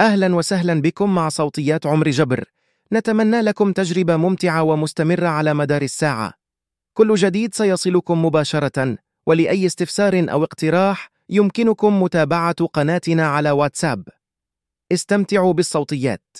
أهلا وسهلا بكم مع صوتيات عمر جبر. نتمنى لكم تجربة ممتعة ومستمرة على مدار الساعة. كل جديد سيصلكم مباشرة ولأي استفسار أو اقتراح يمكنكم متابعة قناتنا على واتساب. استمتعوا بالصوتيات.